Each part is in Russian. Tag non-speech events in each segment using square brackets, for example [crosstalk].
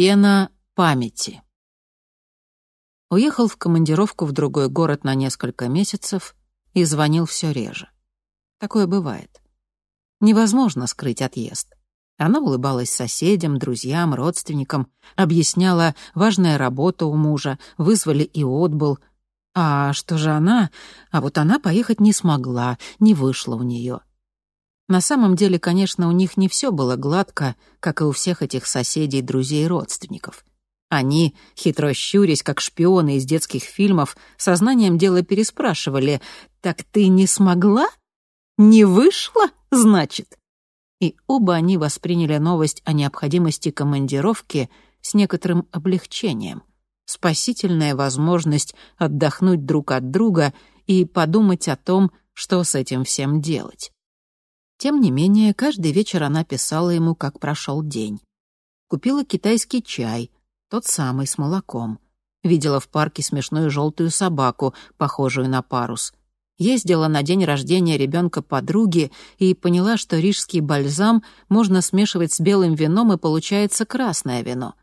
Пена памяти. Уехал в командировку в другой город на несколько месяцев и звонил все реже. Такое бывает. Невозможно скрыть отъезд. Она улыбалась соседям, друзьям, родственникам, объясняла, важная работа у мужа, вызвали и отбыл. А что же она? А вот она поехать не смогла, не вышло у нее. На самом деле, конечно, у них не все было гладко, как и у всех этих соседей, друзей родственников. Они, хитро щурясь, как шпионы из детских фильмов, сознанием дела переспрашивали «Так ты не смогла? Не вышла, значит?» И оба они восприняли новость о необходимости командировки с некоторым облегчением. Спасительная возможность отдохнуть друг от друга и подумать о том, что с этим всем делать. Тем не менее, каждый вечер она писала ему, как прошел день. Купила китайский чай, тот самый с молоком. Видела в парке смешную желтую собаку, похожую на парус. Ездила на день рождения ребенка подруги и поняла, что рижский бальзам можно смешивать с белым вином, и получается красное вино.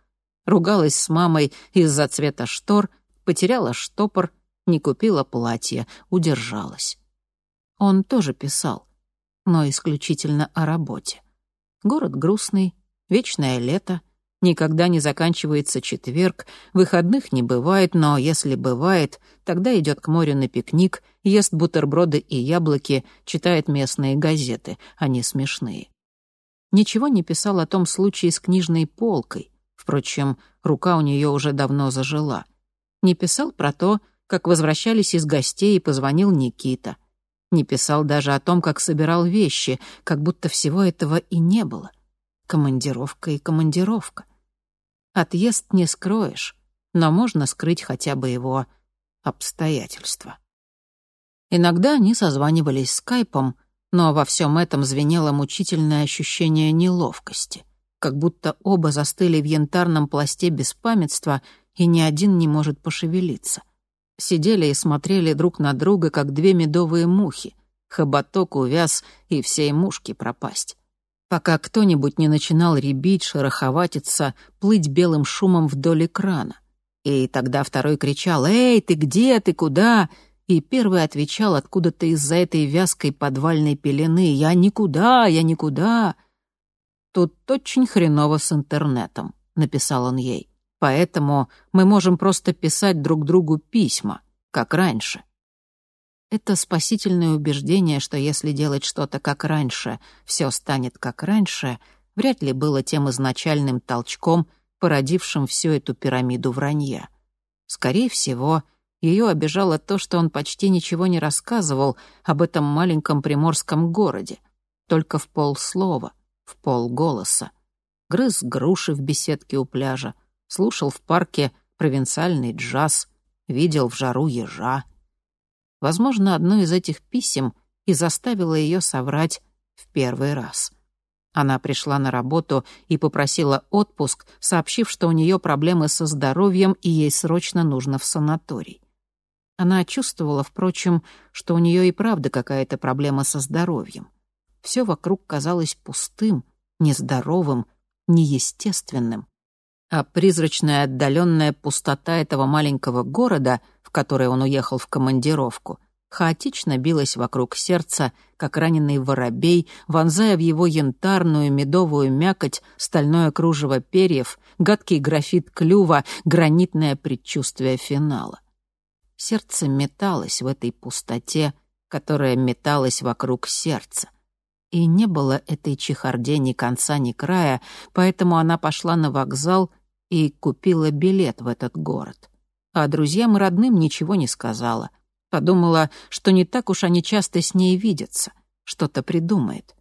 Ругалась с мамой из-за цвета штор, потеряла штопор, не купила платье, удержалась. Он тоже писал но исключительно о работе. Город грустный, вечное лето, никогда не заканчивается четверг, выходных не бывает, но если бывает, тогда идет к морю на пикник, ест бутерброды и яблоки, читает местные газеты, они смешные. Ничего не писал о том случае с книжной полкой, впрочем, рука у нее уже давно зажила. Не писал про то, как возвращались из гостей и позвонил Никита — не писал даже о том, как собирал вещи, как будто всего этого и не было. Командировка и командировка. Отъезд не скроешь, но можно скрыть хотя бы его обстоятельства. Иногда они созванивались скайпом, но во всем этом звенело мучительное ощущение неловкости, как будто оба застыли в янтарном пласте беспамятства, и ни один не может пошевелиться — сидели и смотрели друг на друга, как две медовые мухи. Хоботок увяз, и всей мушки пропасть. Пока кто-нибудь не начинал ребить, шероховатиться, плыть белым шумом вдоль экрана. И тогда второй кричал «Эй, ты где, ты куда?» И первый отвечал откуда-то из-за этой вязкой подвальной пелены «Я никуда, я никуда». «Тут очень хреново с интернетом», — написал он ей. Поэтому мы можем просто писать друг другу письма, как раньше. Это спасительное убеждение, что если делать что-то как раньше, все станет как раньше, вряд ли было тем изначальным толчком, породившим всю эту пирамиду вранья. Скорее всего, ее обижало то, что он почти ничего не рассказывал об этом маленьком приморском городе, только в полслова, в полголоса. Грыз груши в беседке у пляжа, слушал в парке провинциальный джаз, видел в жару ежа. Возможно, одно из этих писем и заставило ее соврать в первый раз. Она пришла на работу и попросила отпуск, сообщив, что у нее проблемы со здоровьем и ей срочно нужно в санаторий. Она чувствовала, впрочем, что у нее и правда какая-то проблема со здоровьем. Все вокруг казалось пустым, нездоровым, неестественным а призрачная отдаленная пустота этого маленького города, в который он уехал в командировку, хаотично билась вокруг сердца, как раненый воробей, вонзая в его янтарную медовую мякоть стальное кружево перьев, гадкий графит клюва, гранитное предчувствие финала. Сердце металось в этой пустоте, которая металась вокруг сердца. И не было этой чехарде ни конца, ни края, поэтому она пошла на вокзал и купила билет в этот город. А друзьям и родным ничего не сказала. Подумала, что не так уж они часто с ней видятся, что-то придумает.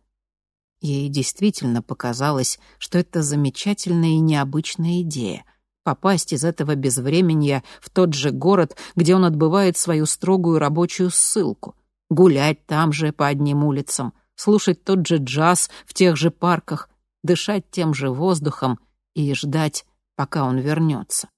Ей действительно показалось, что это замечательная и необычная идея — попасть из этого безвременья в тот же город, где он отбывает свою строгую рабочую ссылку, гулять там же по одним улицам, слушать тот же джаз в тех же парках, дышать тем же воздухом и ждать пока он вернется.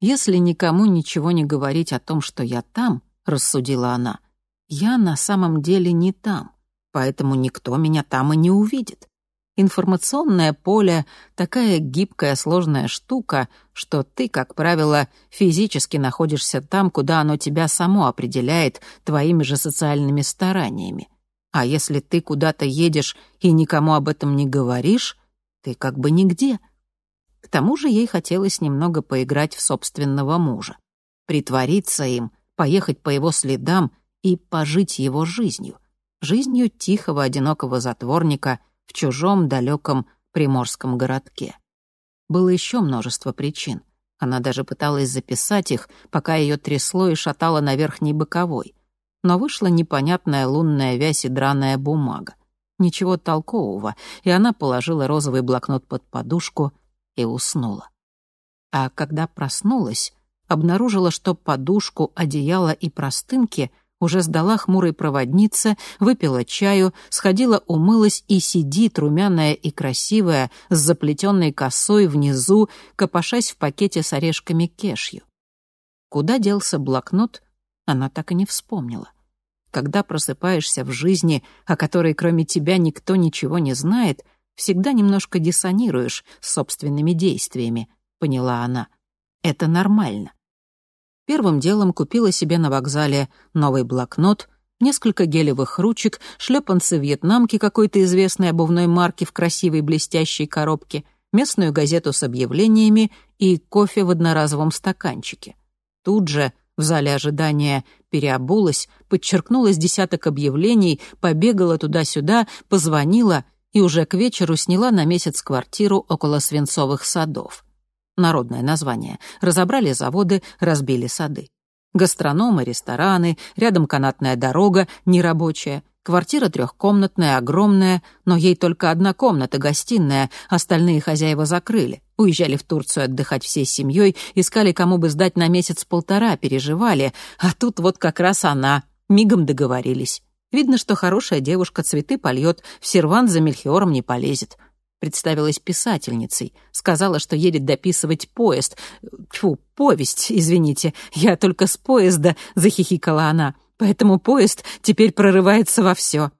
«Если никому ничего не говорить о том, что я там», — рассудила она, — «я на самом деле не там, поэтому никто меня там и не увидит. информационное поле — такая гибкая, сложная штука, что ты, как правило, физически находишься там, куда оно тебя само определяет твоими же социальными стараниями. А если ты куда-то едешь и никому об этом не говоришь, ты как бы нигде. К тому же ей хотелось немного поиграть в собственного мужа, притвориться им, поехать по его следам и пожить его жизнью, жизнью тихого, одинокого затворника в чужом далеком приморском городке. Было еще множество причин. Она даже пыталась записать их, пока ее трясло и шатало на верхней боковой. Но вышла непонятная лунная вязь и драная бумага. Ничего толкового, и она положила розовый блокнот под подушку и уснула. А когда проснулась, обнаружила, что подушку, одеяло и простынки уже сдала хмурой проводнице, выпила чаю, сходила умылась и сидит, румяная и красивая, с заплетенной косой внизу, копошась в пакете с орешками кешью. Куда делся блокнот, она так и не вспомнила. Когда просыпаешься в жизни, о которой кроме тебя никто ничего не знает, всегда немножко диссонируешь с собственными действиями, поняла она. Это нормально. Первым делом купила себе на вокзале новый блокнот, несколько гелевых ручек, шлепанцы вьетнамки какой-то известной обувной марки в красивой блестящей коробке, местную газету с объявлениями и кофе в одноразовом стаканчике. Тут же, в зале ожидания, переобулась, подчеркнулась десяток объявлений, побегала туда-сюда, позвонила и уже к вечеру сняла на месяц квартиру около Свинцовых садов народное название, разобрали заводы, разбили сады. Гастрономы, рестораны, рядом канатная дорога, нерабочая. Квартира трехкомнатная, огромная, но ей только одна комната, гостиная, остальные хозяева закрыли. Уезжали в Турцию отдыхать всей семьей, искали, кому бы сдать на месяц-полтора, переживали. А тут вот как раз она. Мигом договорились. Видно, что хорошая девушка цветы польет, в сервант за мельхиором не полезет представилась писательницей, сказала, что едет дописывать поезд. Тьфу, повесть, извините, я только с поезда, захихикала она, поэтому поезд теперь прорывается во все.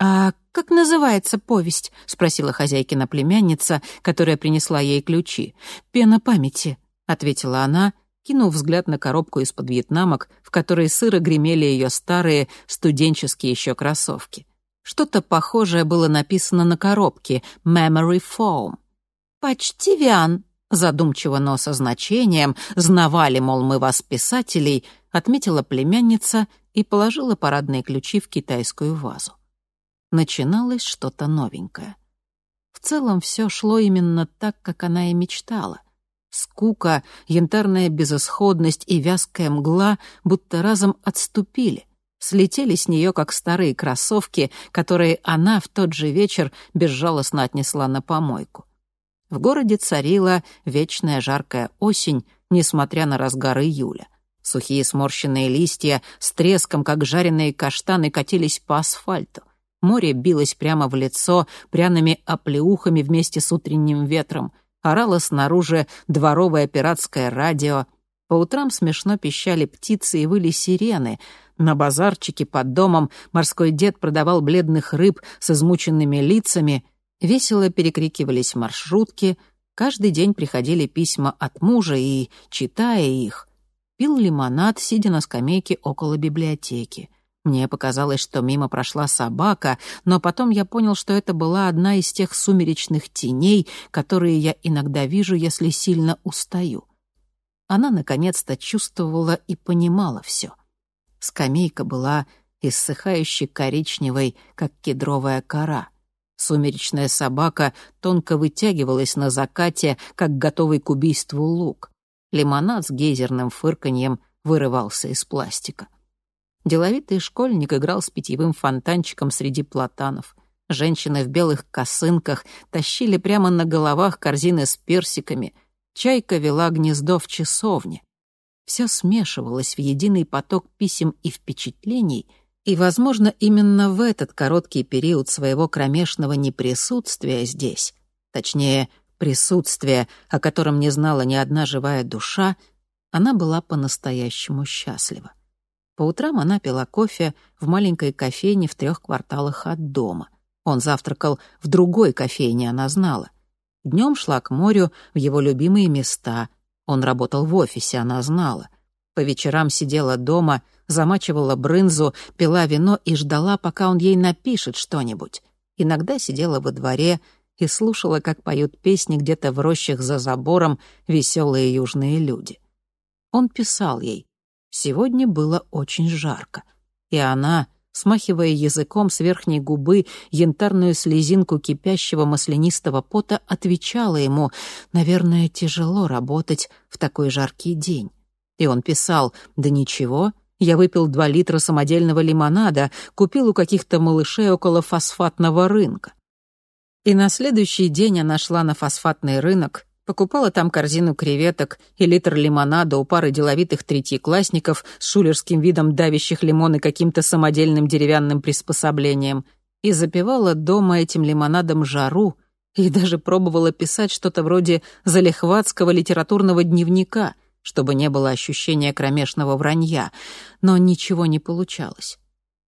«А как называется повесть?» — спросила хозяйкина племянница, которая принесла ей ключи. «Пена памяти», — ответила она, кинув взгляд на коробку из-под вьетнамок, в которой сыро гремели ее старые студенческие еще кроссовки. Что-то похожее было написано на коробке «Memory Foam». «Почти Виан», задумчиво, но со значением, знавали, мол, мы вас, писателей, отметила племянница и положила парадные ключи в китайскую вазу. Начиналось что-то новенькое. В целом все шло именно так, как она и мечтала. Скука, янтарная безысходность и вязкая мгла будто разом отступили слетели с нее, как старые кроссовки, которые она в тот же вечер безжалостно отнесла на помойку. В городе царила вечная жаркая осень, несмотря на разгар июля. Сухие сморщенные листья с треском, как жареные каштаны, катились по асфальту. Море билось прямо в лицо пряными оплеухами вместе с утренним ветром. Орало снаружи дворовое пиратское радио. По утрам смешно пищали птицы и выли сирены, на базарчике под домом морской дед продавал бледных рыб с измученными лицами, весело перекрикивались маршрутки, каждый день приходили письма от мужа и, читая их, пил лимонад, сидя на скамейке около библиотеки. Мне показалось, что мимо прошла собака, но потом я понял, что это была одна из тех сумеречных теней, которые я иногда вижу, если сильно устаю. Она наконец-то чувствовала и понимала все. Скамейка была иссыхающей коричневой, как кедровая кора. Сумеречная собака тонко вытягивалась на закате, как готовый к убийству лук. Лимонад с гейзерным фырканьем вырывался из пластика. Деловитый школьник играл с питьевым фонтанчиком среди платанов. Женщины в белых косынках тащили прямо на головах корзины с персиками. Чайка вела гнездо в часовне все смешивалось в единый поток писем и впечатлений, и, возможно, именно в этот короткий период своего кромешного неприсутствия здесь, точнее, присутствия, о котором не знала ни одна живая душа, она была по-настоящему счастлива. По утрам она пила кофе в маленькой кофейне в трех кварталах от дома. Он завтракал в другой кофейне, она знала. Днем шла к морю в его любимые места. Он работал в офисе, она знала. По вечерам сидела дома, замачивала брынзу, пила вино и ждала, пока он ей напишет что-нибудь. Иногда сидела во дворе и слушала, как поют песни где-то в рощах за забором веселые южные люди. Он писал ей. Сегодня было очень жарко. И она, смахивая языком с верхней губы янтарную слезинку кипящего маслянистого пота, отвечала ему, «Наверное, тяжело работать в такой жаркий день». И он писал, «Да ничего, я выпил два литра самодельного лимонада, купил у каких-то малышей около фосфатного рынка». И на следующий день она шла на фосфатный рынок Покупала там корзину креветок и литр лимонада у пары деловитых третьеклассников с шулерским видом давящих лимоны каким-то самодельным деревянным приспособлением и запивала дома этим лимонадом жару и даже пробовала писать что-то вроде залихватского литературного дневника, чтобы не было ощущения кромешного вранья, но ничего не получалось.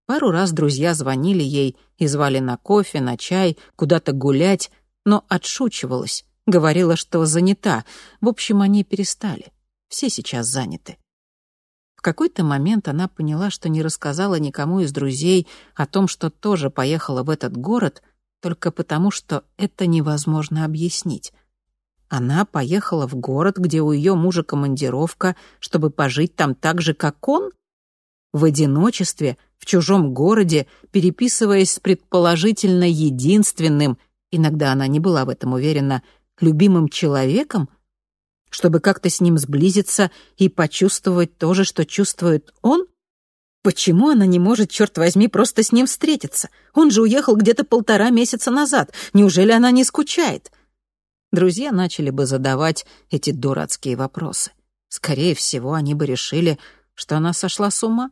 Пару раз друзья звонили ей и звали на кофе, на чай, куда-то гулять, но отшучивалась Говорила, что занята. В общем, они перестали. Все сейчас заняты. В какой-то момент она поняла, что не рассказала никому из друзей о том, что тоже поехала в этот город, только потому, что это невозможно объяснить. Она поехала в город, где у ее мужа командировка, чтобы пожить там так же, как он? В одиночестве, в чужом городе, переписываясь с предположительно единственным, иногда она не была в этом уверена, любимым человеком, чтобы как-то с ним сблизиться и почувствовать то же, что чувствует он? Почему она не может, черт возьми, просто с ним встретиться? Он же уехал где-то полтора месяца назад. Неужели она не скучает? Друзья начали бы задавать эти дурацкие вопросы. Скорее всего, они бы решили, что она сошла с ума.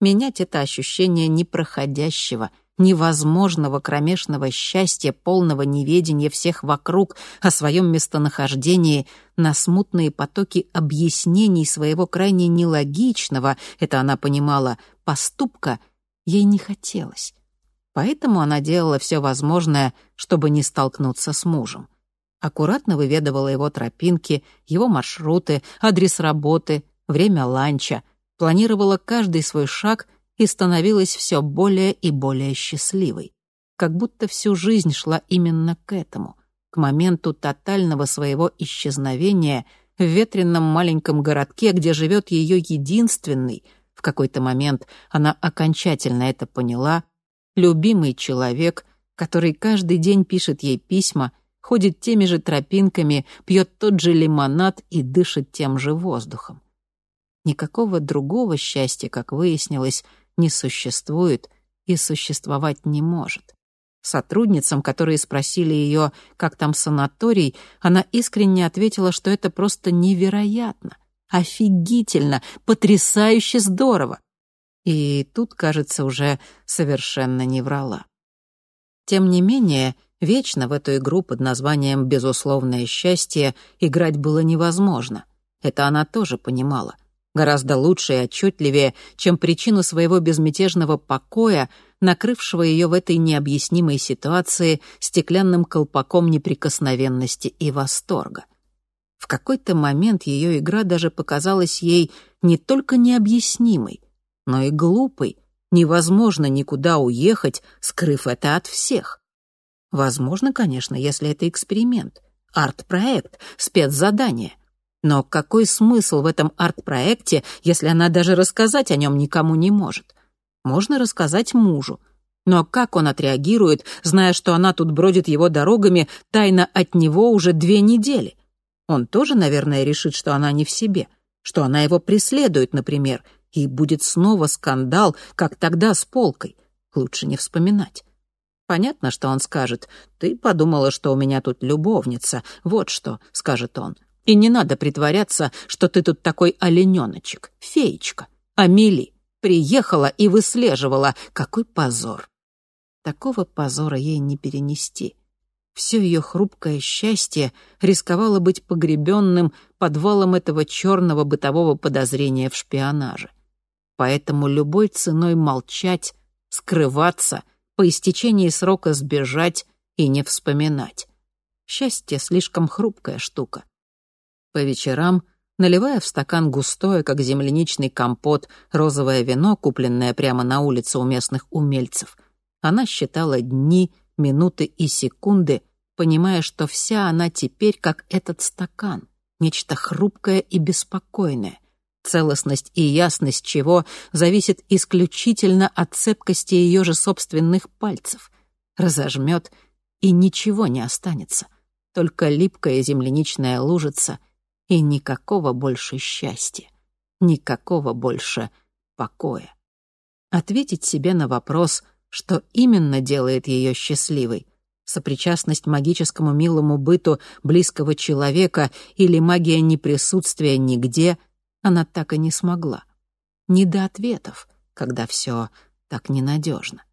Менять это ощущение непроходящего — невозможного кромешного счастья, полного неведения всех вокруг о своем местонахождении, на смутные потоки объяснений своего крайне нелогичного, это она понимала, поступка, ей не хотелось. Поэтому она делала все возможное, чтобы не столкнуться с мужем. Аккуратно выведывала его тропинки, его маршруты, адрес работы, время ланча, планировала каждый свой шаг — и становилась все более и более счастливой. Как будто всю жизнь шла именно к этому, к моменту тотального своего исчезновения в ветренном маленьком городке, где живет ее единственный, в какой-то момент она окончательно это поняла, любимый человек, который каждый день пишет ей письма, ходит теми же тропинками, пьет тот же лимонад и дышит тем же воздухом. Никакого другого счастья, как выяснилось, не существует и существовать не может. Сотрудницам, которые спросили ее, как там санаторий, она искренне ответила, что это просто невероятно, офигительно, потрясающе здорово. И тут, кажется, уже совершенно не врала. Тем не менее, вечно в эту игру под названием «Безусловное счастье» играть было невозможно. Это она тоже понимала — гораздо лучше и отчетливее, чем причину своего безмятежного покоя, накрывшего ее в этой необъяснимой ситуации стеклянным колпаком неприкосновенности и восторга. В какой-то момент ее игра даже показалась ей не только необъяснимой, но и глупой. Невозможно никуда уехать, скрыв это от всех. Возможно, конечно, если это эксперимент, арт-проект, спецзадание — но какой смысл в этом арт-проекте, если она даже рассказать о нем никому не может? Можно рассказать мужу. Но как он отреагирует, зная, что она тут бродит его дорогами, тайно от него уже две недели? Он тоже, наверное, решит, что она не в себе, что она его преследует, например, и будет снова скандал, как тогда с полкой. Лучше не вспоминать. Понятно, что он скажет. «Ты подумала, что у меня тут любовница. Вот что», — скажет он. И не надо притворяться, что ты тут такой олененочек, феечка. Амели приехала и выслеживала. Какой позор! Такого позора ей не перенести. Все ее хрупкое счастье рисковало быть погребенным подвалом этого черного бытового подозрения в шпионаже. Поэтому любой ценой молчать, скрываться, по истечении срока сбежать и не вспоминать. Счастье слишком хрупкая штука. По вечерам, наливая в стакан густое, как земляничный компот, розовое вино, купленное прямо на улице у местных умельцев, она считала дни, минуты и секунды, понимая, что вся она теперь как этот стакан, нечто хрупкое и беспокойное, целостность и ясность чего зависит исключительно от цепкости ее же собственных пальцев. Разожмет, и ничего не останется, только липкая земляничная лужица и никакого больше счастья, никакого больше покоя. Ответить себе на вопрос, что именно делает ее счастливой, сопричастность магическому милому быту близкого человека или магия неприсутствия нигде, она так и не смогла. Не до ответов, когда все так ненадежно.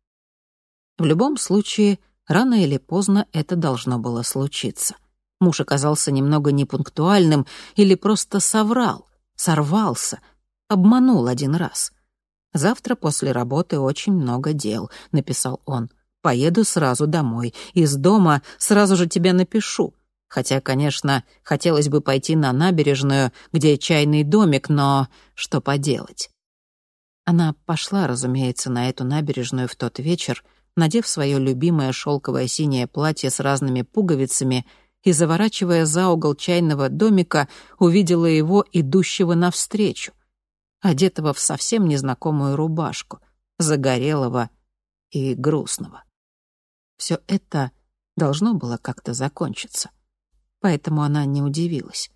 В любом случае, рано или поздно это должно было случиться. Муж оказался немного непунктуальным или просто соврал, сорвался, обманул один раз. «Завтра после работы очень много дел», — написал он. «Поеду сразу домой. Из дома сразу же тебя напишу. Хотя, конечно, хотелось бы пойти на набережную, где чайный домик, но что поделать?» Она пошла, разумеется, на эту набережную в тот вечер, надев свое любимое шелковое синее платье с разными пуговицами и, заворачивая за угол чайного домика, увидела его, идущего навстречу, одетого в совсем незнакомую рубашку, загорелого и грустного. Все это должно было как-то закончиться. Поэтому она не удивилась.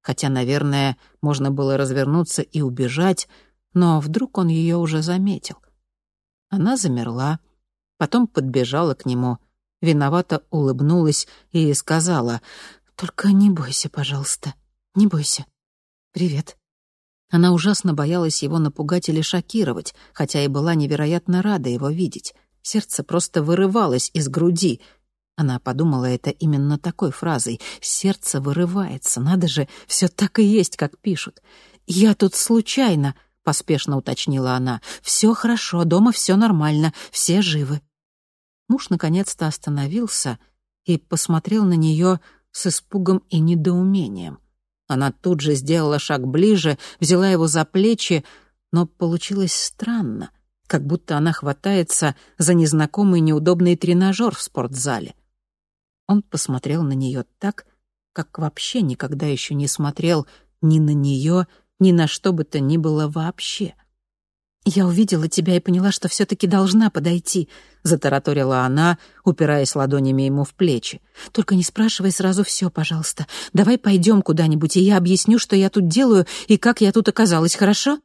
Хотя, наверное, можно было развернуться и убежать, но вдруг он ее уже заметил. Она замерла, потом подбежала к нему — виновато улыбнулась и сказала, «Только не бойся, пожалуйста, не бойся. Привет». Она ужасно боялась его напугать или шокировать, хотя и была невероятно рада его видеть. Сердце просто вырывалось из груди. Она подумала это именно такой фразой. «Сердце вырывается, надо же, все так и есть, как пишут». «Я тут случайно», — поспешно уточнила она. «Все хорошо, дома все нормально, все живы». Муж наконец-то остановился и посмотрел на нее с испугом и недоумением. Она тут же сделала шаг ближе, взяла его за плечи, но получилось странно, как будто она хватается за незнакомый неудобный тренажер в спортзале. Он посмотрел на нее так, как вообще никогда еще не смотрел ни на нее, ни на что бы то ни было вообще. «Я увидела тебя и поняла, что все-таки должна подойти», — затараторила она, упираясь ладонями ему в плечи. «Только не спрашивай сразу все, пожалуйста. Давай пойдем куда-нибудь, и я объясню, что я тут делаю и как я тут оказалась, хорошо?»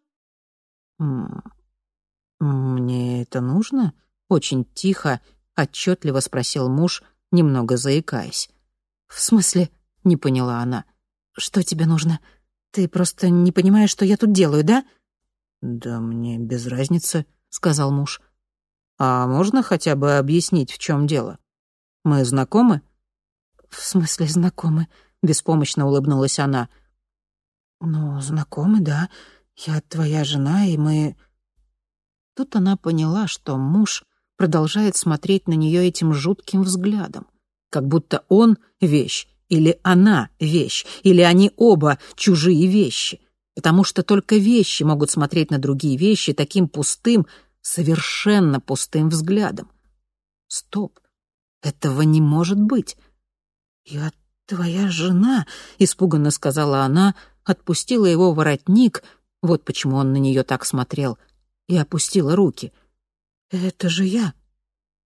«Мне это нужно?» — очень тихо, отчетливо спросил муж, немного заикаясь. «В смысле?» — не поняла она. «Что тебе нужно? Ты просто не понимаешь, что я тут делаю, да?» «Да мне без разницы», — сказал муж. «А можно хотя бы объяснить, в чем дело? Мы знакомы?» «В смысле знакомы?» — беспомощно улыбнулась она. «Ну, знакомы, да. Я твоя жена, и мы...» Тут она поняла, что муж продолжает смотреть на нее этим жутким взглядом, как будто он — вещь, или она — вещь, или они оба чужие вещи потому что только вещи могут смотреть на другие вещи таким пустым, совершенно пустым взглядом. Стоп, этого не может быть. «Я твоя жена», — испуганно сказала она, отпустила его воротник, вот почему он на нее так смотрел, и опустила руки. «Это же я».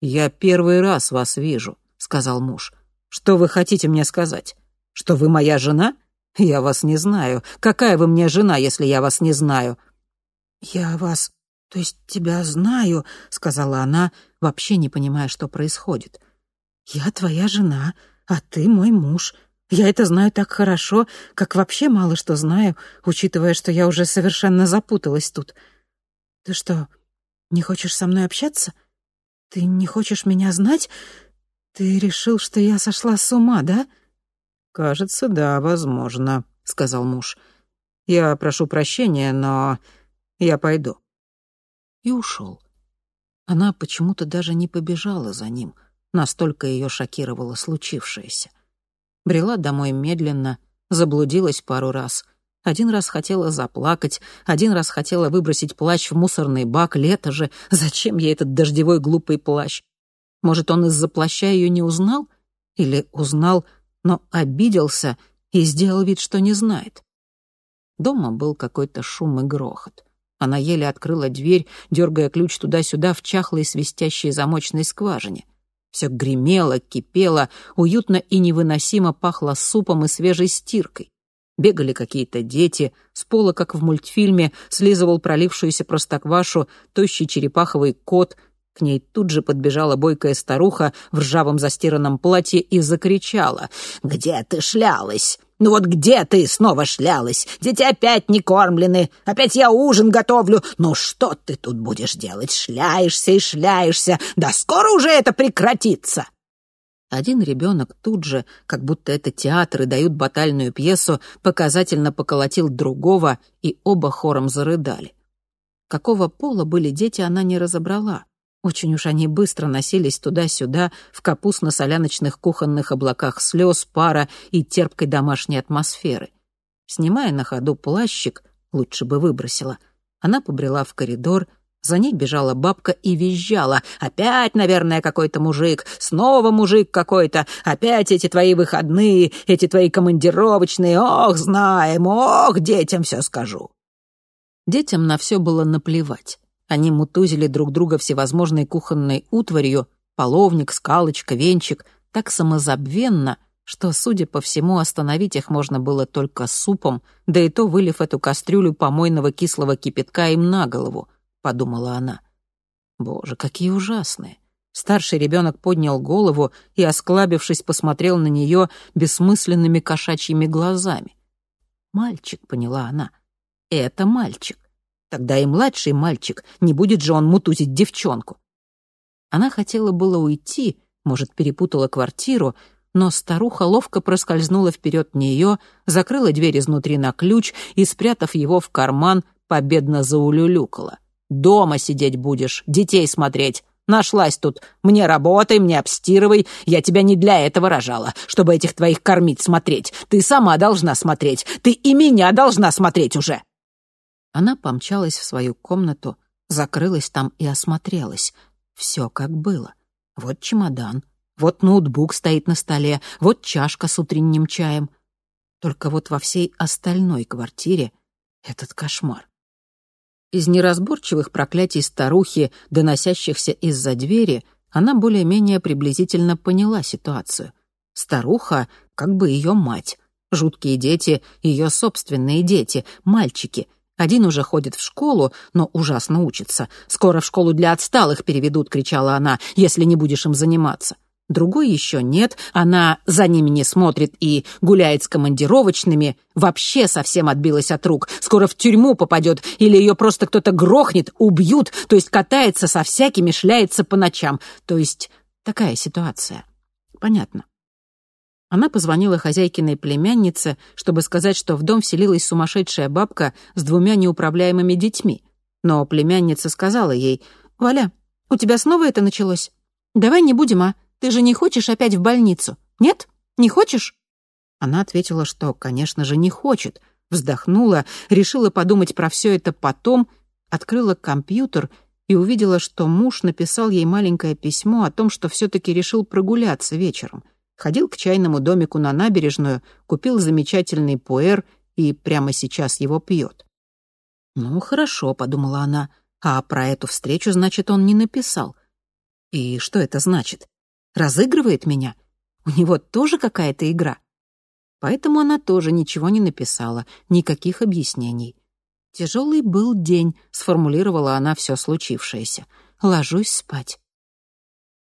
«Я первый раз вас вижу», — сказал муж. «Что вы хотите мне сказать? Что вы моя жена?» «Я вас не знаю. Какая вы мне жена, если я вас не знаю?» «Я вас, то есть тебя знаю», — сказала она, вообще не понимая, что происходит. «Я твоя жена, а ты мой муж. Я это знаю так хорошо, как вообще мало что знаю, учитывая, что я уже совершенно запуталась тут. Ты что, не хочешь со мной общаться? Ты не хочешь меня знать? Ты решил, что я сошла с ума, да?» «Кажется, да, возможно», — сказал муж. «Я прошу прощения, но я пойду». И ушел. Она почему-то даже не побежала за ним, настолько ее шокировало случившееся. Брела домой медленно, заблудилась пару раз. Один раз хотела заплакать, один раз хотела выбросить плащ в мусорный бак, лето же. Зачем ей этот дождевой глупый плащ? Может, он из-за плаща ее не узнал? Или узнал, но обиделся и сделал вид, что не знает? Дома был какой-то шум и грохот. Она еле открыла дверь, дергая ключ туда-сюда в чахлой свистящей замочной скважине. Все гремело, кипело, уютно и невыносимо пахло супом и свежей стиркой. Бегали какие-то дети, с пола, как в мультфильме, слизывал пролившуюся простоквашу тощий черепаховый кот. Ней тут же подбежала бойкая старуха в ржавом застиранном платье и закричала. «Где ты шлялась? «Ну вот где ты снова шлялась? Дети опять не кормлены, опять я ужин готовлю. Ну что ты тут будешь делать? Шляешься и шляешься. Да скоро уже это прекратится!» Один ребенок тут же, как будто это театр и дают батальную пьесу, показательно поколотил другого, и оба хором зарыдали. Какого пола были дети, она не разобрала. Очень уж они быстро носились туда-сюда в капустно-соляночных кухонных облаках слез, пара и терпкой домашней атмосферы. Снимая на ходу плащик, лучше бы выбросила, она побрела в коридор, за ней бежала бабка и визжала. «Опять, наверное, какой-то мужик, снова мужик какой-то, опять эти твои выходные, эти твои командировочные, ох, знаем, ох, детям все скажу». Детям на все было наплевать. Они мутузили друг друга всевозможной кухонной утварью, половник, скалочка, венчик, так самозабвенно, что, судя по всему, остановить их можно было только супом, да и то вылив эту кастрюлю помойного кислого кипятка им на голову, — подумала она. Боже, какие ужасные. Старший ребенок поднял голову и, осклабившись, посмотрел на нее бессмысленными кошачьими глазами. «Мальчик», — поняла она, — «это мальчик». Тогда и младший мальчик, не будет же он мутузить девчонку. Она хотела было уйти, может, перепутала квартиру, но старуха ловко проскользнула вперед нее, закрыла дверь изнутри на ключ и, спрятав его в карман, победно заулюлюкала. «Дома сидеть будешь, детей смотреть. Нашлась тут. Мне работай, мне обстирывай. Я тебя не для этого рожала, чтобы этих твоих кормить смотреть. Ты сама должна смотреть. Ты и меня должна смотреть уже». Она помчалась в свою комнату, закрылась там и осмотрелась. Все как было. Вот чемодан, вот ноутбук стоит на столе, вот чашка с утренним чаем. Только вот во всей остальной квартире этот кошмар. Из неразборчивых проклятий старухи, доносящихся из-за двери, она более-менее приблизительно поняла ситуацию. Старуха как бы ее мать. Жуткие дети — ее собственные дети, мальчики — один уже ходит в школу, но ужасно учится. Скоро в школу для отсталых переведут, кричала она, если не будешь им заниматься. Другой еще нет, она за ними не смотрит и гуляет с командировочными, вообще совсем отбилась от рук, скоро в тюрьму попадет или ее просто кто-то грохнет, убьют, то есть катается со всякими, шляется по ночам. То есть такая ситуация. Понятно. Она позвонила хозяйкиной племяннице, чтобы сказать, что в дом вселилась сумасшедшая бабка с двумя неуправляемыми детьми. Но племянница сказала ей, «Валя, у тебя снова это началось? Давай не будем, а? Ты же не хочешь опять в больницу? Нет? Не хочешь?» Она ответила, что, конечно же, не хочет. Вздохнула, решила подумать про все это потом, открыла компьютер и увидела, что муж написал ей маленькое письмо о том, что все-таки решил прогуляться вечером — ходил к чайному домику на набережную, купил замечательный пуэр и прямо сейчас его пьет. «Ну, хорошо», — подумала она, — «а про эту встречу, значит, он не написал. И что это значит? Разыгрывает меня? У него тоже какая-то игра?» Поэтому она тоже ничего не написала, никаких объяснений. «Тяжелый был день», — сформулировала она все случившееся. «Ложусь спать».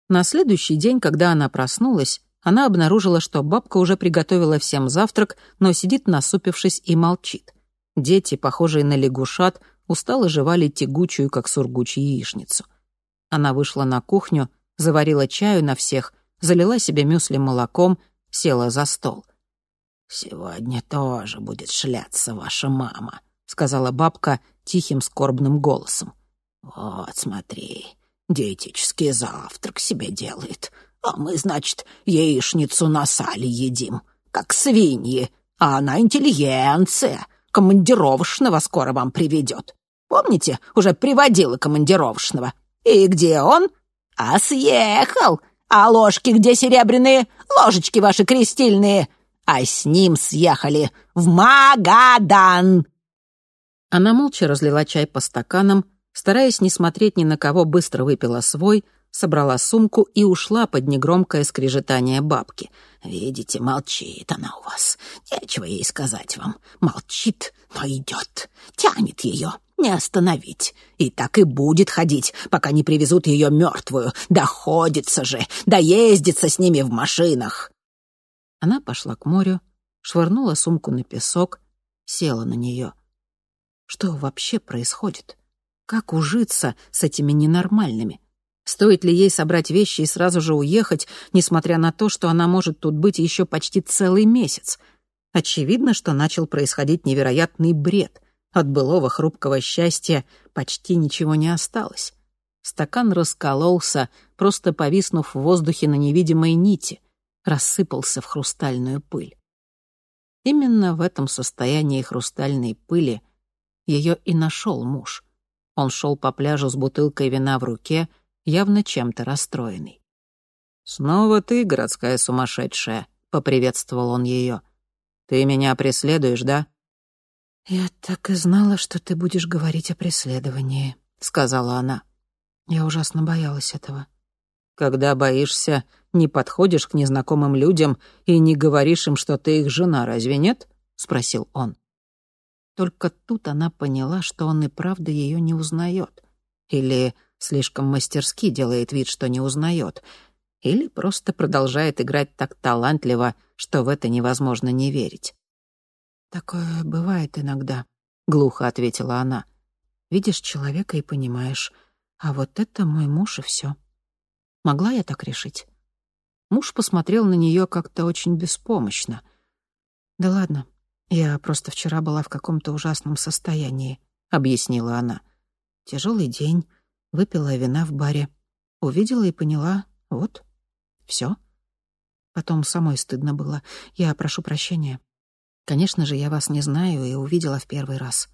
На следующий день, когда она проснулась, она обнаружила, что бабка уже приготовила всем завтрак, но сидит насупившись и молчит. Дети, похожие на лягушат, устало жевали тягучую, как сургуч, яичницу. Она вышла на кухню, заварила чаю на всех, залила себе мюсли молоком, села за стол. «Сегодня тоже будет шляться ваша мама», — сказала бабка тихим скорбным голосом. «Вот, смотри, диетический завтрак себе делает. А мы, значит, яичницу на сале едим, как свиньи. А она интеллигенция, командировочного скоро вам приведет. Помните, уже приводила командировочного. И где он? А съехал. А ложки где серебряные? Ложечки ваши крестильные. А с ним съехали в Магадан. Она молча разлила чай по стаканам, стараясь не смотреть ни на кого, быстро выпила свой, собрала сумку и ушла под негромкое скрежетание бабки. «Видите, молчит она у вас. Нечего ей сказать вам. Молчит, но идет. Тянет ее, не остановить. И так и будет ходить, пока не привезут ее мертвую. Доходится же, доездится с ними в машинах». Она пошла к морю, швырнула сумку на песок, села на нее. Что вообще происходит? Как ужиться с этими ненормальными? Стоит ли ей собрать вещи и сразу же уехать, несмотря на то, что она может тут быть еще почти целый месяц? Очевидно, что начал происходить невероятный бред. От былого хрупкого счастья почти ничего не осталось. Стакан раскололся, просто повиснув в воздухе на невидимой нити, рассыпался в хрустальную пыль. Именно в этом состоянии хрустальной пыли ее и нашел муж. Он шел по пляжу с бутылкой вина в руке, явно чем-то расстроенный. «Снова ты, городская сумасшедшая», — поприветствовал он ее. «Ты меня преследуешь, да?» «Я так и знала, что ты будешь говорить о преследовании», — сказала она. Я ужасно боялась этого. «Когда боишься, не подходишь к незнакомым людям и не говоришь им, что ты их жена, разве нет?» — спросил он. Только тут она поняла, что он и правда ее не узнает. Или слишком мастерски делает вид, что не узнает, или просто продолжает играть так талантливо, что в это невозможно не верить. «Такое бывает иногда», — глухо ответила она. «Видишь человека и понимаешь, а вот это мой муж и все. Могла я так решить?» Муж посмотрел на нее как-то очень беспомощно. «Да ладно, я просто вчера была в каком-то ужасном состоянии», — объяснила она. «Тяжелый день, выпила вина в баре, увидела и поняла, вот, все. Потом самой стыдно было. Я прошу прощения. Конечно же, я вас не знаю и увидела в первый раз.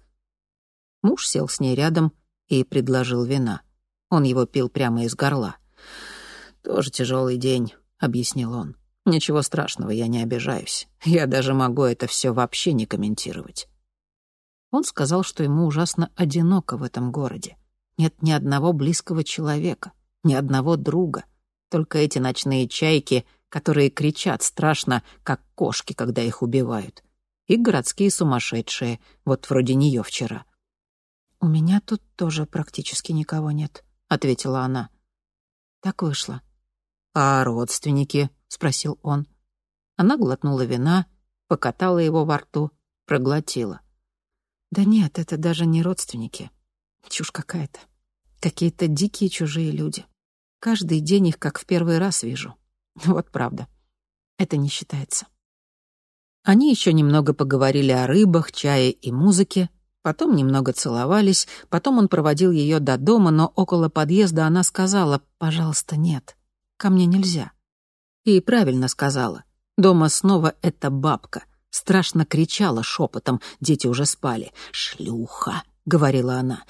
Муж сел с ней рядом и предложил вина. Он его пил прямо из горла. «Тоже тяжелый день», — объяснил он. «Ничего страшного, я не обижаюсь. Я даже могу это все вообще не комментировать». Он сказал, что ему ужасно одиноко в этом городе. Нет ни одного близкого человека, ни одного друга. Только эти ночные чайки, которые кричат страшно, как кошки, когда их убивают. И городские сумасшедшие, вот вроде нее вчера. «У меня тут тоже практически никого нет», — ответила она. «Так вышло». «А родственники?» — спросил он. Она глотнула вина, покатала его во рту, проглотила. «Да нет, это даже не родственники. Чушь какая-то. Какие-то дикие чужие люди. Каждый день их как в первый раз вижу. [laughs] Вот правда. Это не считается. Они еще немного поговорили о рыбах, чае и музыке, потом немного целовались, потом он проводил ее до дома, но около подъезда она сказала «Пожалуйста, нет, ко мне нельзя». И правильно сказала. Дома снова эта бабка. Страшно кричала шепотом, дети уже спали. «Шлюха!» — говорила она.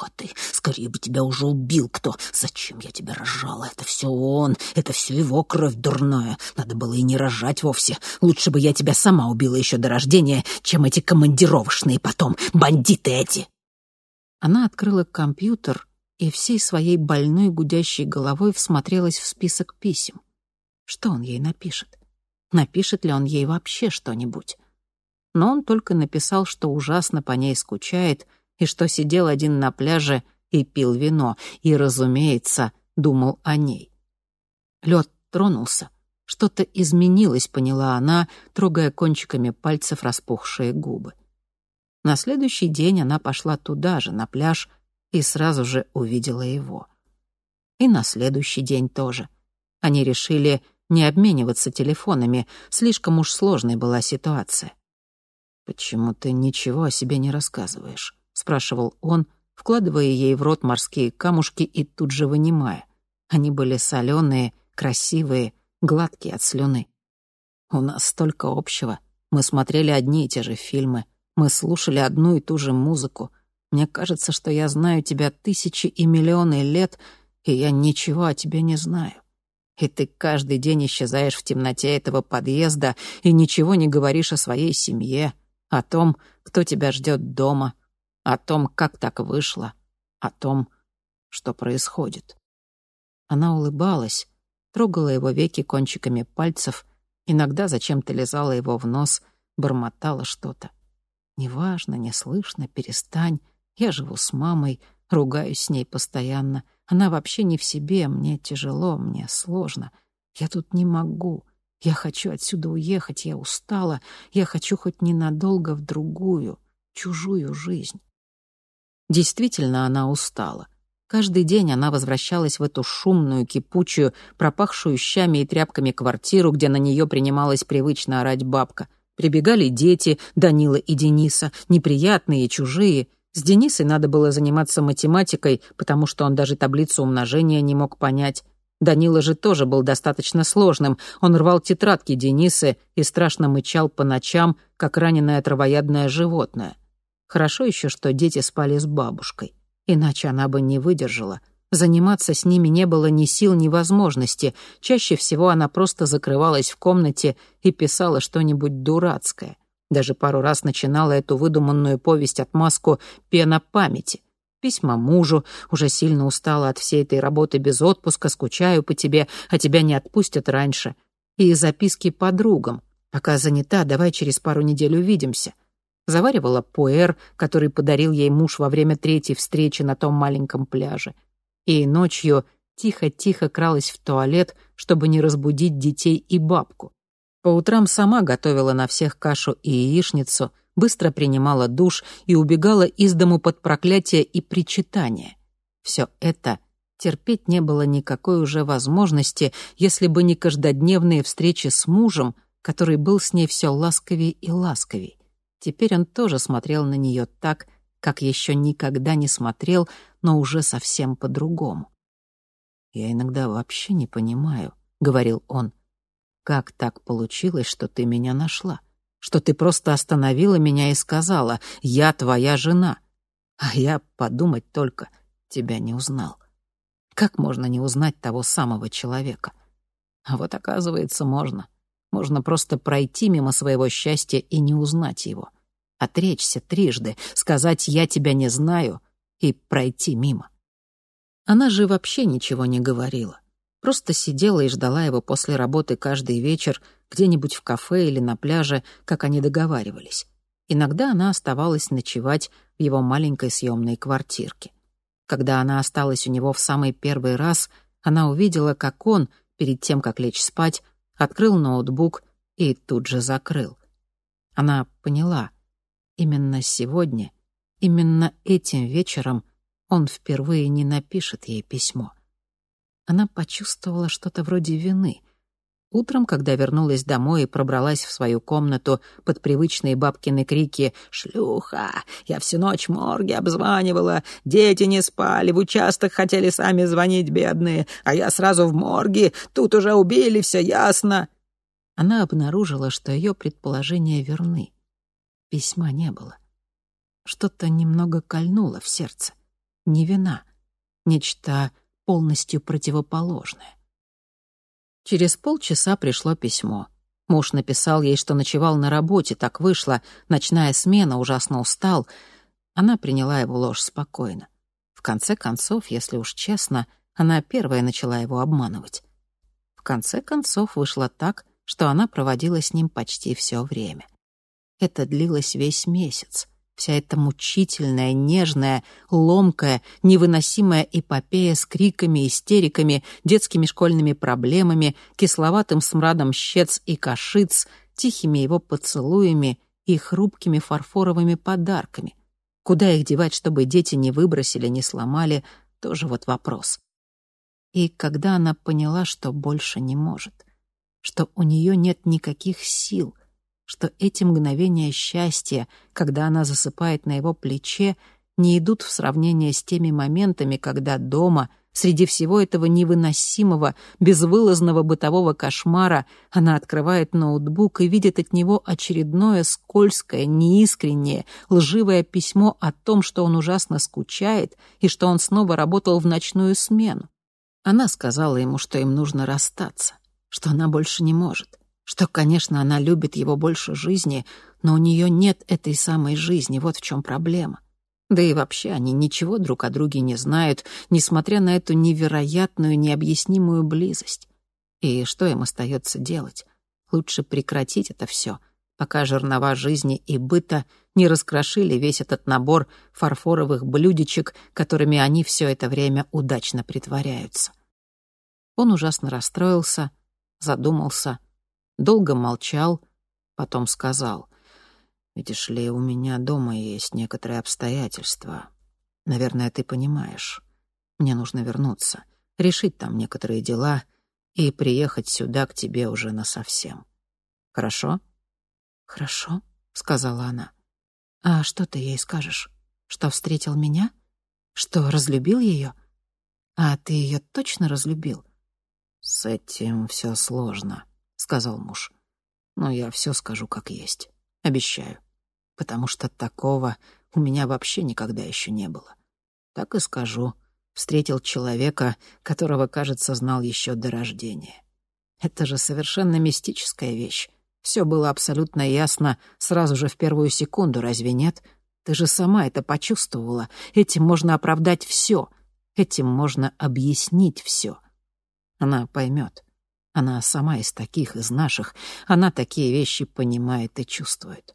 «Шлюха ты! Скорее бы тебя уже убил кто! Зачем я тебя рожала? Это все он! Это все его кровь дурная! Надо было и не рожать вовсе! Лучше бы я тебя сама убила еще до рождения, чем эти командировочные потом, бандиты эти!» Она открыла компьютер и всей своей больной гудящей головой всмотрелась в список писем. Что он ей напишет? Напишет ли он ей вообще что-нибудь? Но он только написал, что ужасно по ней скучает — и что сидел один на пляже и пил вино, и, разумеется, думал о ней. Лед тронулся. Что-то изменилось, поняла она, трогая кончиками пальцев распухшие губы. На следующий день она пошла туда же, на пляж, и сразу же увидела его. И на следующий день тоже. Они решили не обмениваться телефонами, слишком уж сложной была ситуация. «Почему ты ничего о себе не рассказываешь?» Спрашивал он, вкладывая ей в рот морские камушки и тут же вынимая. Они были соленые, красивые, гладкие от слюны. У нас столько общего. Мы смотрели одни и те же фильмы. Мы слушали одну и ту же музыку. Мне кажется, что я знаю тебя тысячи и миллионы лет, и я ничего о тебе не знаю. И ты каждый день исчезаешь в темноте этого подъезда и ничего не говоришь о своей семье, о том, кто тебя ждет дома, о том, как так вышло, о том, что происходит. Она улыбалась, трогала его веки кончиками пальцев, иногда зачем-то лизала его в нос, бормотала что-то. «Неважно, не слышно, перестань. Я живу с мамой, ругаюсь с ней постоянно. Она вообще не в себе, мне тяжело, мне сложно. Я тут не могу. Я хочу отсюда уехать, я устала. Я хочу хоть ненадолго в другую, чужую жизнь». Действительно, она устала. Каждый день она возвращалась в эту шумную, кипучую, пропахшую щами и тряпками квартиру, где на нее принималась привычно орать бабка. Прибегали дети, Данила и Дениса, неприятные чужие. С Денисой надо было заниматься математикой, потому что он даже таблицу умножения не мог понять. Данила же тоже был достаточно сложным. Он рвал тетрадки Денисы и страшно мычал по ночам, как раненое травоядное животное. Хорошо еще, что дети спали с бабушкой. Иначе она бы не выдержала. Заниматься с ними не было ни сил, ни возможности. Чаще всего она просто закрывалась в комнате и писала что-нибудь дурацкое. Даже пару раз начинала эту выдуманную повесть-отмазку «Пена памяти». Письма мужу, уже сильно устала от всей этой работы без отпуска, скучаю по тебе, а тебя не отпустят раньше. И записки подругам. Пока занята, давай через пару недель увидимся заваривала пуэр, который подарил ей муж во время третьей встречи на том маленьком пляже. И ночью тихо-тихо кралась в туалет, чтобы не разбудить детей и бабку. По утрам сама готовила на всех кашу и яичницу, быстро принимала душ и убегала из дому под проклятие и причитание. Все это терпеть не было никакой уже возможности, если бы не каждодневные встречи с мужем, который был с ней все ласковее и ласковей. Теперь он тоже смотрел на нее так, как еще никогда не смотрел, но уже совсем по-другому. «Я иногда вообще не понимаю», — говорил он, «как так получилось, что ты меня нашла, что ты просто остановила меня и сказала, я твоя жена, а я, подумать только, тебя не узнал. Как можно не узнать того самого человека? А вот оказывается, можно. Можно просто пройти мимо своего счастья и не узнать его. Отречься трижды, сказать «я тебя не знаю» и пройти мимо. Она же вообще ничего не говорила. Просто сидела и ждала его после работы каждый вечер где-нибудь в кафе или на пляже, как они договаривались. Иногда она оставалась ночевать в его маленькой съемной квартирке. Когда она осталась у него в самый первый раз, она увидела, как он, перед тем, как лечь спать, открыл ноутбук и тут же закрыл. Она поняла, именно сегодня, именно этим вечером он впервые не напишет ей письмо. Она почувствовала что-то вроде вины. Утром, когда вернулась домой и пробралась в свою комнату под привычные бабкины крики «Шлюха! Я всю ночь морги обзванивала, дети не спали, в участок хотели сами звонить, бедные, а я сразу в морге, тут уже убили, все ясно!» Она обнаружила, что ее предположения верны. Письма не было. Что-то немного кольнуло в сердце. Не вина. Нечто полностью противоположное. Через полчаса пришло письмо. Муж написал ей, что ночевал на работе, так вышло, ночная смена, ужасно устал. Она приняла его ложь спокойно. В конце концов, если уж честно, она первая начала его обманывать. В конце концов вышло так, что она проводила с ним почти все время. Это длилось весь месяц. Вся эта мучительная, нежная, ломкая, невыносимая эпопея с криками, истериками, детскими школьными проблемами, кисловатым смрадом щец и кашиц, тихими его поцелуями и хрупкими фарфоровыми подарками. Куда их девать, чтобы дети не выбросили, не сломали, тоже вот вопрос. И когда она поняла, что больше не может, что у нее нет никаких сил, что эти мгновения счастья, когда она засыпает на его плече, не идут в сравнение с теми моментами, когда дома, среди всего этого невыносимого, безвылазного бытового кошмара, она открывает ноутбук и видит от него очередное скользкое, неискреннее, лживое письмо о том, что он ужасно скучает и что он снова работал в ночную смену. Она сказала ему, что им нужно расстаться, что она больше не может, что, конечно, она любит его больше жизни, но у нее нет этой самой жизни, вот в чем проблема. Да и вообще они ничего друг о друге не знают, несмотря на эту невероятную, необъяснимую близость. И что им остается делать? Лучше прекратить это все, пока жернова жизни и быта не раскрошили весь этот набор фарфоровых блюдечек, которыми они все это время удачно притворяются. Он ужасно расстроился, задумался, долго молчал, потом сказал, «Видишь ли, у меня дома есть некоторые обстоятельства. Наверное, ты понимаешь. Мне нужно вернуться, решить там некоторые дела и приехать сюда к тебе уже насовсем. Хорошо?» «Хорошо», — сказала она. «А что ты ей скажешь? Что встретил меня? Что разлюбил ее? А ты ее точно разлюбил?» «С этим все сложно», — сказал муж. «Но я все скажу как есть. Обещаю. Потому что такого у меня вообще никогда еще не было. Так и скажу. Встретил человека, которого, кажется, знал еще до рождения. Это же совершенно мистическая вещь. Все было абсолютно ясно сразу же в первую секунду, разве нет? Ты же сама это почувствовала. Этим можно оправдать все. Этим можно объяснить все. Она поймет. Она сама из таких, из наших. Она такие вещи понимает и чувствует.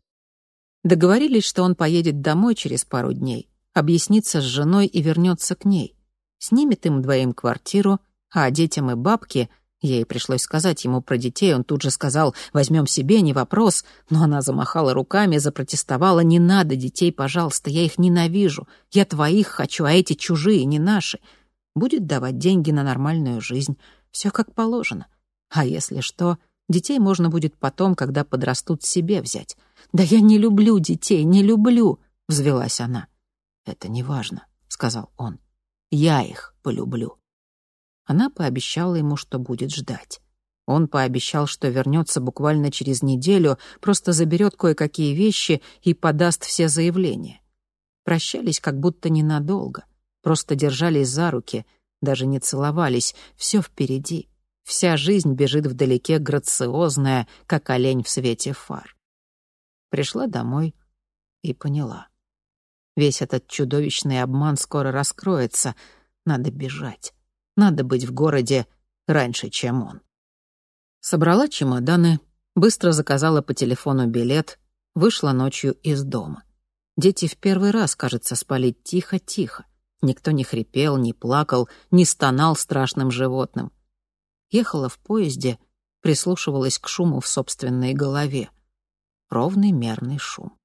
Договорились, что он поедет домой через пару дней, объяснится с женой и вернется к ней. Снимет им двоим квартиру, а детям и бабке — Ей пришлось сказать ему про детей, он тут же сказал «возьмем себе, не вопрос», но она замахала руками, запротестовала «не надо детей, пожалуйста, я их ненавижу, я твоих хочу, а эти чужие, не наши». Будет давать деньги на нормальную жизнь, все как положено. А если что, детей можно будет потом, когда подрастут, себе взять. «Да я не люблю детей, не люблю», — взвелась она. «Это не важно», — сказал он. «Я их полюблю». Она пообещала ему, что будет ждать. Он пообещал, что вернется буквально через неделю, просто заберет кое-какие вещи и подаст все заявления. Прощались как будто ненадолго, просто держались за руки, даже не целовались, все впереди. Вся жизнь бежит вдалеке грациозная, как олень в свете фар. Пришла домой и поняла. Весь этот чудовищный обман скоро раскроется, надо бежать. Надо быть в городе раньше, чем он. Собрала чемоданы, быстро заказала по телефону билет, вышла ночью из дома. Дети в первый раз, кажется, спали тихо-тихо. Никто не хрипел, не плакал, не стонал страшным животным. Ехала в поезде, прислушивалась к шуму в собственной голове. Ровный мерный шум.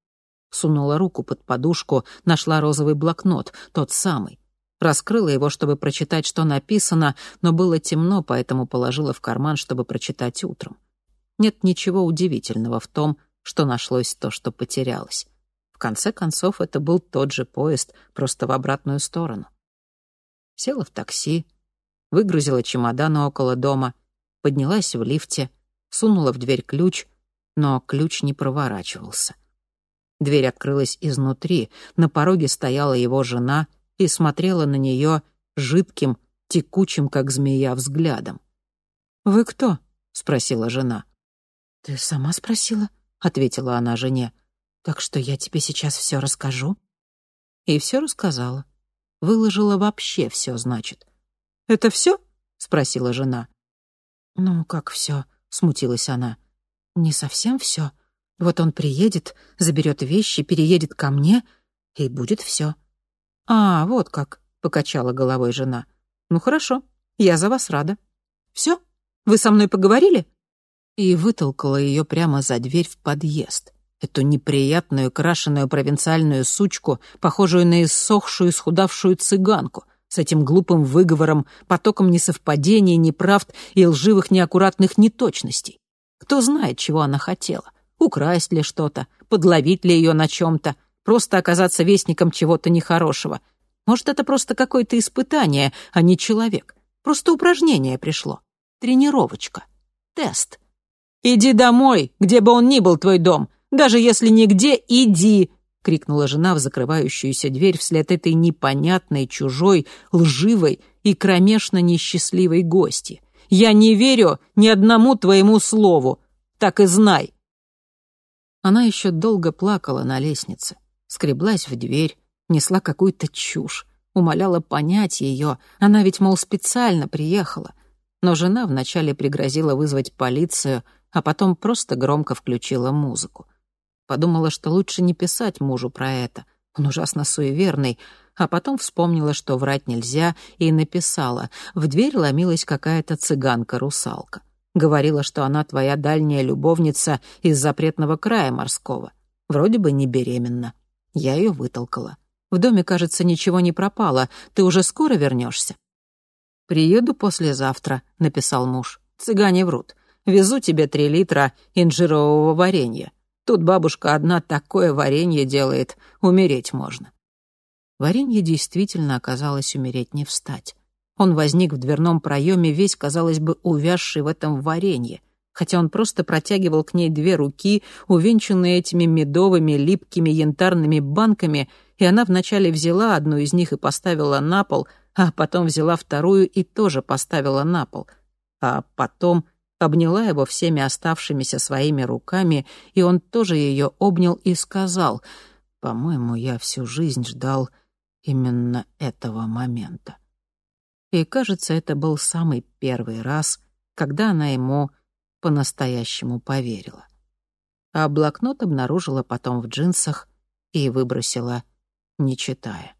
Сунула руку под подушку, нашла розовый блокнот, тот самый. Раскрыла его, чтобы прочитать, что написано, но было темно, поэтому положила в карман, чтобы прочитать утром. Нет ничего удивительного в том, что нашлось то, что потерялось. В конце концов, это был тот же поезд, просто в обратную сторону. Села в такси, выгрузила чемоданы около дома, поднялась в лифте, сунула в дверь ключ, но ключ не проворачивался. Дверь открылась изнутри, на пороге стояла его жена — и смотрела на нее жидким, текучим, как змея, взглядом. «Вы кто?» — спросила жена. «Ты сама спросила?» — ответила она жене. «Так что я тебе сейчас все расскажу». И все рассказала. Выложила вообще все, значит. «Это все? спросила жена. «Ну, как все? смутилась она. «Не совсем все. Вот он приедет, заберет вещи, переедет ко мне, и будет все. «А, вот как», — покачала головой жена. «Ну хорошо, я за вас рада. Все? Вы со мной поговорили?» И вытолкала ее прямо за дверь в подъезд. Эту неприятную крашеную провинциальную сучку, похожую на иссохшую, схудавшую цыганку, с этим глупым выговором, потоком несовпадений, неправд и лживых неаккуратных неточностей. Кто знает, чего она хотела? Украсть ли что-то? Подловить ли ее на чем-то? просто оказаться вестником чего-то нехорошего. Может, это просто какое-то испытание, а не человек. Просто упражнение пришло. Тренировочка. Тест. «Иди домой, где бы он ни был, твой дом. Даже если нигде, иди!» — крикнула жена в закрывающуюся дверь вслед этой непонятной, чужой, лживой и кромешно несчастливой гости. «Я не верю ни одному твоему слову. Так и знай!» Она еще долго плакала на лестнице, скреблась в дверь, несла какую-то чушь, умоляла понять ее. Она ведь, мол, специально приехала. Но жена вначале пригрозила вызвать полицию, а потом просто громко включила музыку. Подумала, что лучше не писать мужу про это. Он ужасно суеверный, а потом вспомнила, что врать нельзя, и написала. В дверь ломилась какая-то цыганка-русалка. Говорила, что она твоя дальняя любовница из запретного края морского. Вроде бы не беременна. Я ее вытолкала. В доме, кажется, ничего не пропало. Ты уже скоро вернешься? «Приеду послезавтра», — написал муж. «Цыгане врут. Везу тебе три литра инжирового варенья. Тут бабушка одна такое варенье делает, умереть можно». Варенье действительно оказалось умереть не встать. Он возник в дверном проеме, весь, казалось бы, увязший в этом варенье, хотя он просто протягивал к ней две руки, увенчанные этими медовыми, липкими янтарными банками, и она вначале взяла одну из них и поставила на пол, а потом взяла вторую и тоже поставила на пол, а потом обняла его всеми оставшимися своими руками, и он тоже ее обнял и сказал, «По-моему, я всю жизнь ждал именно этого момента». И, кажется, это был самый первый раз, когда она ему по-настоящему поверила. А блокнот обнаружила потом в джинсах и выбросила, не читая.